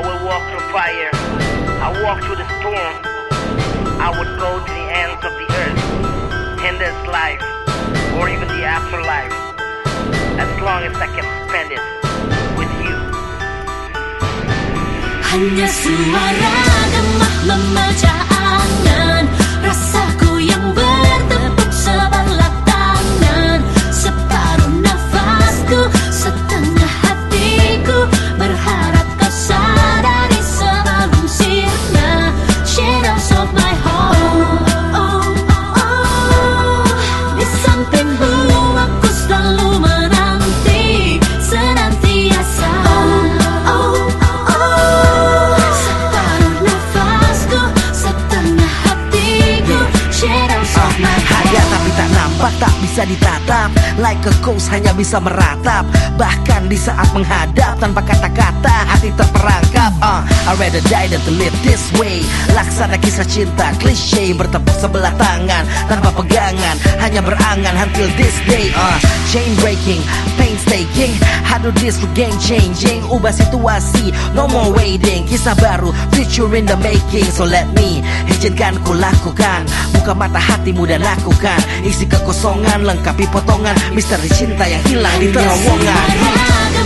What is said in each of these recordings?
will walk through fire. I walk through the storm. I would go to the ends of the earth, endless life, or even the afterlife, as long as I can spend it with you. Hanya suara gemah memeja bisa ditatap. Like a ghost hanya bisa meratap. Bahkan di saat menghadap tanpa kata-kata Hati terperangkap. Uh, I rather die than to live this way. Laksana kisah cinta klise Bertepuk sebelah tangan. Tanpa pegangan Hanya berangan until this day. Uh, Chain breaking, do this for game changing Ubah situasi, no more waiting Kisah baru, future in the making. So let me, izinkan ku lakukan. Buka mata hatimu dan lakukan. Isi kekosongan, lengkapi potongan. Misteri cinta yang hilang di terowongan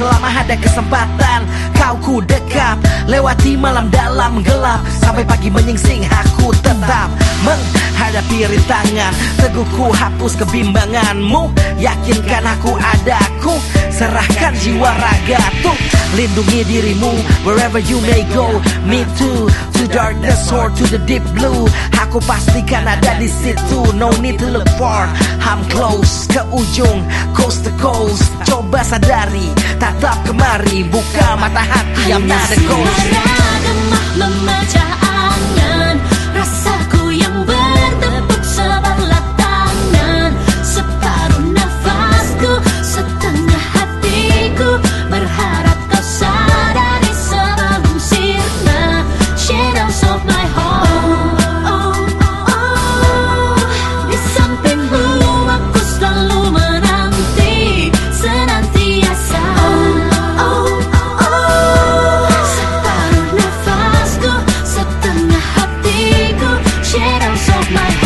selama ada kesempatan. Kau ku dekap Lewati malam dalam gelap. Sampai pagi menyingsing aku tetap Menghadapi rintangan. Teguh ku hapus kebimbanganmu. Yakinkan aku adaku. Serahkan jiwa raga tuh Lindungi dirimu Wherever you may go. Me too To darkness or to the deep blue. Aku pastikan ada di situ. No need to look far. I'm close ke ujung Coast to coast. Coba sadari Tatap kemari. Buka mata hati I'm not a ghost. Suara gemah memeja shadows of my